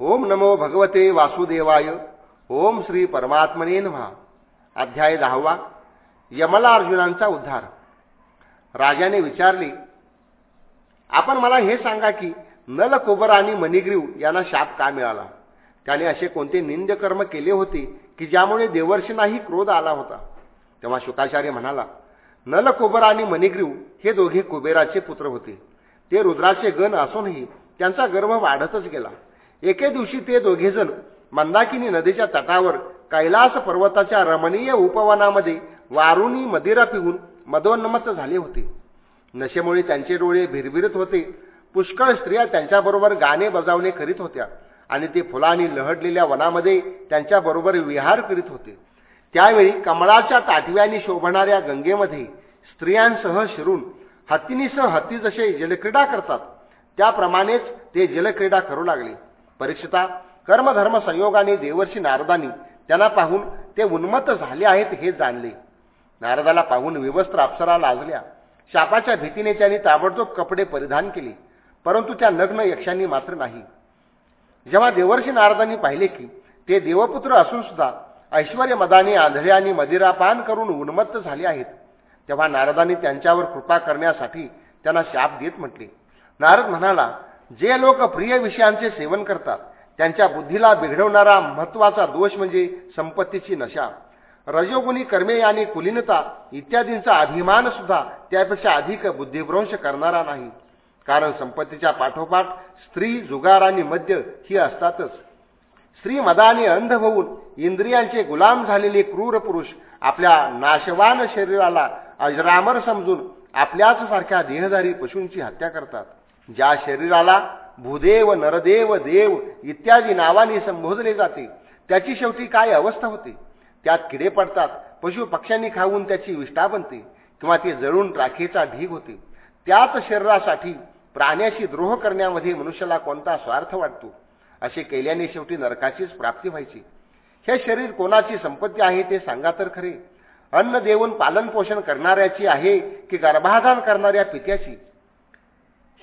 ओम नमो भगवते वासुदेवाय. ओम श्री परमात्मने व्हा अध्याय दहावा. यमला अर्जुनांचा उद्धार. राजाने विचारले आपण मला हे सांगा की नलकोबर आणि मणिग्रीव यांना शाप का मिळाला? त्याने असे कोणते निंद्यकर्म केले होते की ज्यामुळे देवर्षींनाही क्रोध आला होता? तेव्हा शुकाचार्य म्हणाला नलकोबर आणि मणिग्रीव हे दोघे कुबेराचे पुत्र होते. ते रुद्राचे गण असूनही त्यांचा गर्भ वाढतच गेला. एके दिवशी ते दोघेजण मंदाकिनी नदीच्या तटावर कैलास पर्वताच्या रमणीय उपवनामध्ये वारुणी मदिरा पिऊन मदोन्नमत झाले होते. नशेमुळे त्यांचे डोळे भिरभिरत होते. पुष्कळ स्त्रिया त्यांच्याबरोबर गाणे बजावणे करीत होत्या आणि ते फुलांनी लहडलेल्या वनामध्ये त्यांच्याबरोबर विहार करीत होते. त्यावेळी कमळाच्या ताटव्याने शोभणाऱ्या गंगेमध्ये स्त्रियांसह शिरून हत्तीनीसह हत्ती जसे जलक्रीडा करतात त्याप्रमाणेच ते जलक्रीडा करू लागले. परीक्षिता कर्मधर्म संयोगाने देवर्षी नारदानी त्यांना पाहून ते उन्मत्त झाले आहेत हे जाणले. नारदाला पाहून विवस्त्र अप्सरा लाजल्या. शापाच्या भीतीने त्यांनी ताबडतोब कपडे परिधान केले परंतु त्या नग्न यक्षांनी मात्र नाही. जेव्हा देवर्षी नारदांनी पाहिले की ते देवपुत्र असून सुद्धा ऐश्वर मदाने आंधळे आणि मदिरापान करून उन्मत्त झाले आहेत तेव्हा नारदांनी त्यांच्यावर कृपा करण्यासाठी त्यांना शाप देत म्हटले. नारद म्हणाला जे लोक प्रिय विषयांचे सेवन करतात त्यांच्या बुद्धीला बिघडवणारा महत्त्वाचा दोष म्हणजे संपत्तीची नशा. रजोगुणी कर्मे आणि कुलीनता इत्यादींचा अभिमान सुद्धा त्यापेक्षा अधिक बुद्धिभ्रंश करणारा नाही. कारण संपत्तीच्या पाठोपाठ स्त्री जुगार आणि मद्य ही असतातच. स्त्री मदाने अंध होऊन इंद्रियांचे गुलाम झालेले क्रूर पुरुष आपल्या नाशवान शरीराला अजरामर समजून आपल्याच सारख्या देहधारी पशूंची हत्या करतात. ज्या शरीराला भूदेव नरदेव देव इत्यादी नावाने संबोधले जाते त्याची शेवटी काय अवस्था होते? त्यात किडे पडतात पशु पक्ष्यांनी खाऊन त्याची विष्ठा बनते किंवा ते जळून राखेचा ढीग होते. त्याच शरीरासाठी प्राण्याशी द्रोह करण्यामध्ये मनुष्याला कोणता स्वार्थ वाटतो? असे केल्याने शेवटी नरकाचीच प्राप्ती व्हायची. हे शरीर कोणाची संपत्ती आहे ते सांगा तर खरे. अन्न देऊन पालन पोषण करणाऱ्याची आहे की गर्भाधान करणाऱ्या पित्याची?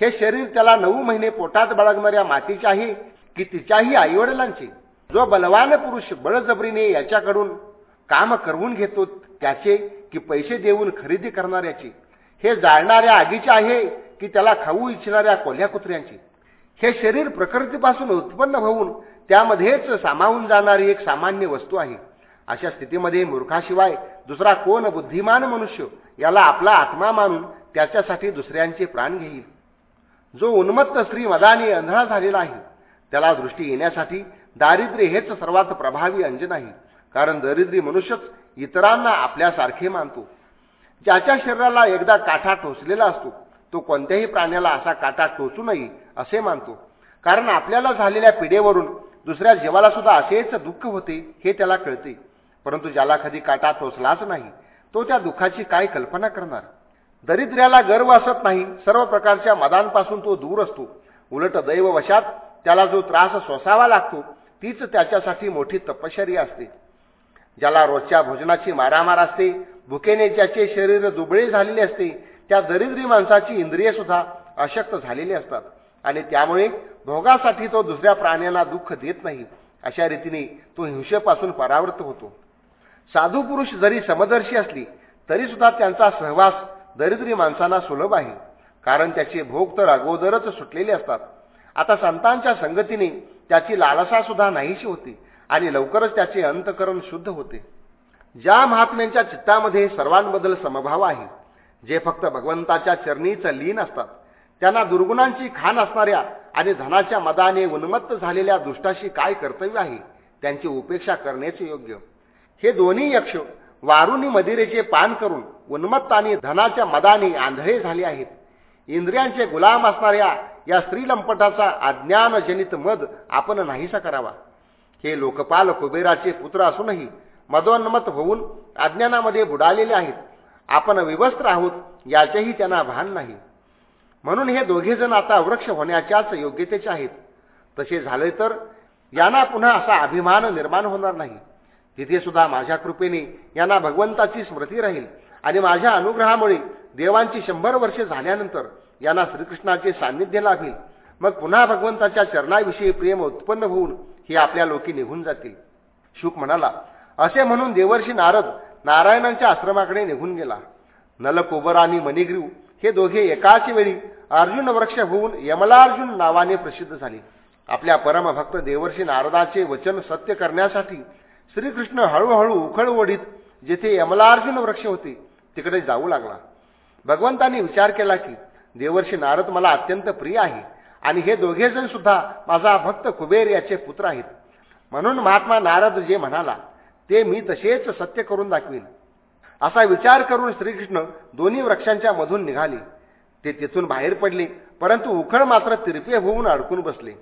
हे शरीर त्याला नऊ महिने पोटात बाळगणाऱ्या मातीचे आहे की तिच्याही आईवडिलांचे. जो बलवान पुरुष बळजबरीने याच्याकडून काम करवून घेतो त्याचे की पैसे देऊन खरेदी करणाऱ्याचे. हे जाळणाऱ्या आगीचे आहे की त्याला खाऊ इच्छिणाऱ्या कोल्ह्या कुत्र्यांचे. हे शरीर प्रकृतीपासून उत्पन्न होऊन त्यामध्येच सामावून जाणारी एक सामान्य वस्तू आहे. अशा स्थितीमध्ये मूर्खाशिवाय दुसरा कोण बुद्धिमान मनुष्य याला आपला आत्मा मानून त्याच्यासाठी दुसऱ्यांचे प्राण घेईल. जो उन्मत्त स्त्री मदाने अंधळा झालेला आहे त्याला दृष्टी येण्यासाठी दारिद्र्य हेच सर्वात प्रभावी अंजन आहे. कारण दरिद्री मनुष्यच इतरांना आपल्यासारखे मानतो. ज्याच्या शरीराला एकदा काठा टोचलेला असतो तो कोणत्याही प्राण्याला असा काटा टोचू नये असे मानतो. कारण आपल्याला झालेल्या पिढेवरून दुसऱ्या जीवाला सुद्धा असेच दुःख होते हे त्याला कळते. परंतु ज्याला कधी काटा टोचलाच नाही तो त्या दुःखाची काय कल्पना करणार? दरिद्र्याला गर्व असत नाही. सर्व प्रकारच्या मदांपासून तो दूर असतो. उलट दैववशात त्याला जो त्रास सोसावा लागतो तीच त्याच्यासाठी मोठी तपश्चर्या असते. ज्याला रोजच्या भोजनाची मारामार असते भुकेने ज्याचे शरीर दुबळे झालेले असते त्या दरिद्री माणसाची इंद्रियसुद्धा अशक्त झालेली असतात. आणि त्यामुळे भोगासाठी तो दुसऱ्या प्राण्यांना दुःख देत नाही. अशा रीतीने तो हिंसेपासून परावृत्त होतो. साधू पुरुष जरी समदर्शी असली तरी सुद्धा त्यांचा सहवास दरिद्री माणसांना सुलभ आहे. कारण त्याचे भोग तर अगोदरच सुटलेले असतात. आता संतांच्या संगतीने त्याची लालसा सुद्धा नाहीशी होती आणि लवकरच त्याचे अंतकरण शुद्ध होते. ज्या महात्म्यांच्या चित्तामध्ये सर्वांबद्दल समभाव आहे जे फक्त भगवंताच्या चरणीच लीन असतात त्यांना दुर्गुणांची खाण असणाऱ्या आणि धनाच्या मदाने उन्मत्त झालेल्या दुष्टाशी काय कर्तव्य आहे त्यांची उपेक्षा करण्याचे योग्य. हे दोन्ही यक्ष वारुणी मदिरेचे पान करून उन्मत्त आणि धनाच्या मदाने आंधळे झाले आहेत. इंद्रियांचे गुलाम असणाऱ्या या स्त्रीलंपटाचा अज्ञानजनित मद आपण नाहीसा करावा. हे लोकपाल कुबेराचे पुत्र असूनही मदोन्मत होऊन अज्ञानामध्ये बुडालेले आहेत. आपण विवस्त्र आहोत याचेही त्यांना भान नाही. म्हणून हे दोघेजण आता वृक्ष होण्याच्याच योग्यतेचे आहेत. तसे झाले तर यांना पुन्हा असा अभिमान निर्माण होणार नाही. तिथे सुद्धा माझ्या कृपेने यांना भगवंताची स्मृती राहील. आणि माझ्या अनुग्रहामुळे देवांची शंभर वर्षे झाल्यानंतर यांना श्रीकृष्णाचे सान्निध्य लाभेल. मग पुन्हा भगवंताच्या चरणाविषयी प्रेम उत्पन्न होऊन हे आपल्या लोकी निघून जातील. शुक म्हणाला असे म्हणून देवर्षी नारद नारायणांच्या आश्रमाकडे निघून गेला. नलकोबर आणि मणिग्रीव हे दोघे एकाच वेळी अर्जुन वृक्ष होऊन यमलार्जुन नावाने प्रसिद्ध झाले. आपल्या परमभक्त देवर्षी नारदाचे वचन सत्य करण्यासाठी श्रीकृष्ण हळूहळू उखळ ओढीत जेथे यमलार्जुन वृक्ष होते तिकडे जाऊ लागला. भगवंतांनी विचार केला की देवर्षी नारद मला अत्यंत प्रिय आहे आणि हे दोघेजण सुद्धा माझा भक्त कुबेर याचे पुत्र आहेत. म्हणून महात्मा नारद जे म्हणाला ते मी तसेच सत्य करून दाखवीन. असा विचार करून श्रीकृष्ण दोन्ही वृक्षांच्या मधून निघाले. ते तिथून बाहेर पडले परंतु उखळ मात्र तिरपे होऊन अडकून बसले.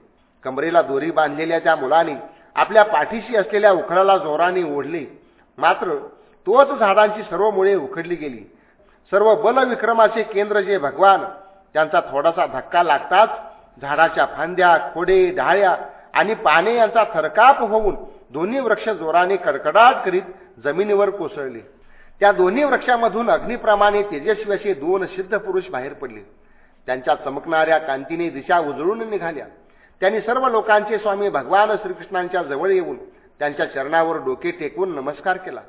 कमरेला दोरी बांधलेल्या त्या मुलाने आपल्या पाठीशी असलेल्या उखळाला जोराने ओढले. मात्र तोच झाडांची सर्व मुळे उखडली गेली. सर्व बलविक्रमाचे केंद्र जे भगवान त्यांचा थोडासा धक्का लागताच झाडाच्या फांद्या खोडे ढाळ्या आणि पाने यांचा थरकाप होऊन दोन्ही वृक्ष जोराने कडकडाट करीत जमिनीवर कोसळले. त्या दोन्ही वृक्षामधून अग्निप्रमाणे तेजस्वी असे दोन सिद्ध पुरुष बाहेर पडले. त्यांच्या चमकणाऱ्या कांतीने दिशा उजळून निघाल्या. त्यांनी सर्व लोकांचे स्वामी भगवान श्रीकृष्णांच्या जवळ येऊन त्यांच्या चरणावर डोके टेकून नमस्कार केला.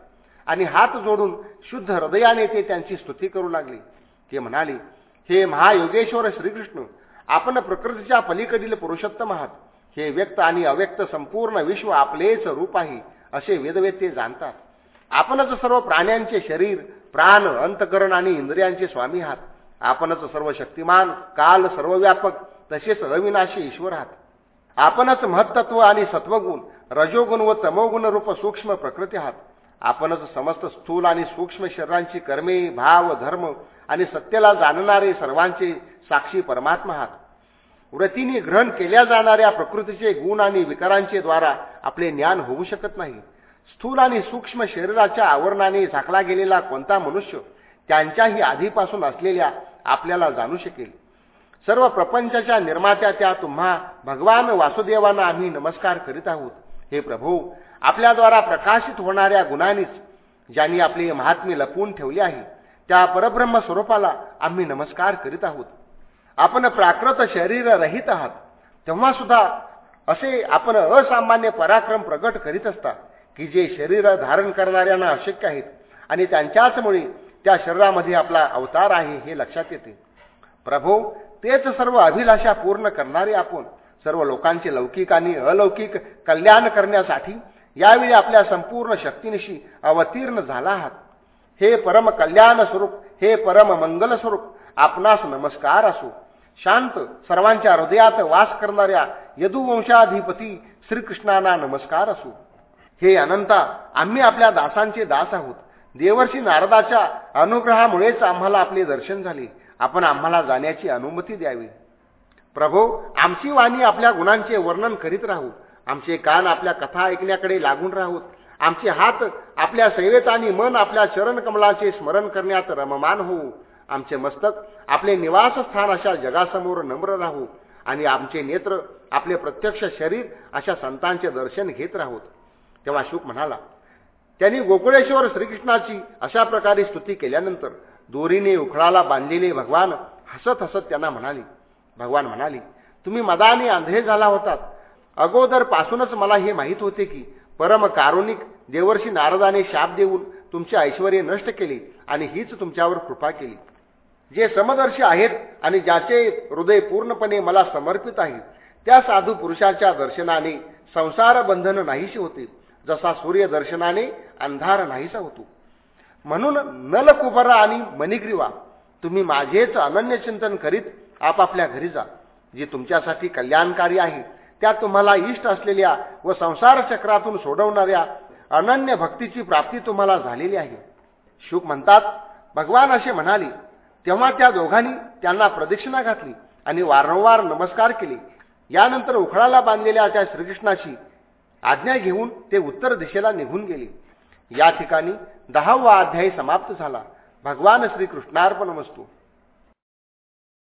आणि हात जोडून शुद्ध हृदयाने ते त्यांची स्तुती करू लागले. ते म्हणाले हे महायोगेश्वर श्रीकृष्ण आपण प्रकृतीच्या पलीकडील पुरुषोत्तम आहात. हे व्यक्त आणि अव्यक्त संपूर्ण विश्व आपलेच रूप आहे असे वेदवेत्ते जाणतात. आपणच सर्व प्राण्यांचे शरीर प्राण अंतकरण आणि इंद्रियांचे स्वामी आहात. आपणच सर्व शक्तिमान काल सर्वव्यापक तसेच अविनाशी ईश्वर आहात. आपणच महत्त्व आणि सत्वगुण रजोगुण व तमोगुण रूप सूक्ष्म प्रकृती आहात. आपणच समस्त स्थूल आणि सूक्ष्म शरीरांची कर्मे भाव धर्म आणि सत्याला जाणणारे सर्वांचे साक्षी परमात्मा आहात. व्रतीने ग्रहण केल्या जाणाऱ्या प्रकृतीचे गुण आणि विकारांचे द्वारा आपले ज्ञान होऊ शकत नाही. स्थूल आणि सूक्ष्म शरीराच्या आवरणाने झाकला गेलेला कोणता मनुष्य त्यांच्याही आधीपासून असलेल्या आपल्याला जाणू शकेल. सर्व प्रपंचाच्या निर्मात्या त्या तुम्हा भगवान वासुदेवांना आम्ही नमस्कार करीत आहोत. हे प्रभू आपल्याद्वारा प्रकाशित होणाऱ्या गुणांनीच ज्यांनी आपले महात्म्य लपवून ठेवले आहे त्या परब्रह्म स्वरूपाला आम्ही नमस्कार करीत आहोत. आपण प्राकृत शरीर रहित आहात तेव्हा सुद्धा असे आपण असामान्य पराक्रम प्रगट करीत असता की जे शरीर धारण करणाऱ्यांना अशक्य आहेत आणि त्यांच्याचमुळे त्या शरीरामध्ये आपला अवतार आहे हे लक्षात येते. प्रभो तेच सर्व अभिलाषा पूर्ण करणारे आपण सर्व लोकांचे लौकिक आणि अलौकिक कल्याण करण्यासाठी यावेळी आपल्या संपूर्ण शक्तीनिशी अवतीर्ण झाला आहात. हे परम कल्याण स्वरूप हे परम मंगल स्वरूप आपणास नमस्कार असो. शांत सर्वांच्या हृदयात वास करणाऱ्या यदुवंशाधिपती श्रीकृष्णांना नमस्कार असो. हे अनंता आम्ही आपल्या दासांचे दास आहोत. देवर्षी नारदाच्या अनुग्रहामुळेच आम्हाला आपले दर्शन झाले. आपण आम्हाला जाण्याची अनुमती द्यावी. प्रभो आमची वाणी आपल्या गुणांचे वर्णन करीत राहू. आमचे कान आपल्या कथा ऐकण्याकडे लागून राहूत आमचे हात आपल्या सेवेत आणि मन आपल्या चरणकमलाचे स्मरण करण्यात रममान होऊ. आमचे मस्तक आपले निवासस्थान अशा जगासमोर नम्र राहू. आणि आमचे नेत्र आपले प्रत्यक्ष शरीर अशा संतांचे दर्शन घेत राहूत तेव्हा शुक म्हणाला त्यांनी गोकुळेश्वर श्रीकृष्णाची अशा प्रकारे स्तुती केल्यानंतर दोरीने उखळाला बांधलेले भगवान हसत हसत त्यांना म्हणाले भगवान म्हणाले तुम्ही मदाने आंधळे झाला होतात. अगोदर पासूनच मला हे माहीत होते की परम कारुणिक देवर्षी नारदाने शाप देऊन तुमचे ऐश्वर नष्ट केले आणि हीच तुमच्यावर कृपा केली. जे समदर्शी आहेत आणि ज्याचे हृदय पूर्णपणे मला समर्पित आहे त्या साधू पुरुषाच्या दर्शनाने संसार बंधन नाहीशी होते जसा सूर्य दर्शनाने अंधार नाहीसा होतो. म्हणून नलकुबरा आणि मणिग्रीवा तुम्ही माझेच अनन्य चिंतन करीत आपापल्या घरी जा. जी तुमच्यासाठी कल्याणकारी आहे त्या तुम्हाला इष्ट असलेल्या व संसार चक्रातून सोडवणाऱ्या अनन्य भक्तीची प्राप्ती तुम्हाला झालेली आहे. शुक म्हणतात भगवान असे म्हणाले तेव्हा त्या दोघांनी त्यांना प्रदक्षिणा घातली आणि वारंवार नमस्कार केले. यानंतर उखळाला बांधलेल्या त्या श्रीकृष्णाची आज्ञा घेऊन ते उत्तर दिशेला निघून गेले. या ठिकाणी दहावा अध्यायी समाप्त झाला. भगवान श्रीकृष्णार्पण वस्तू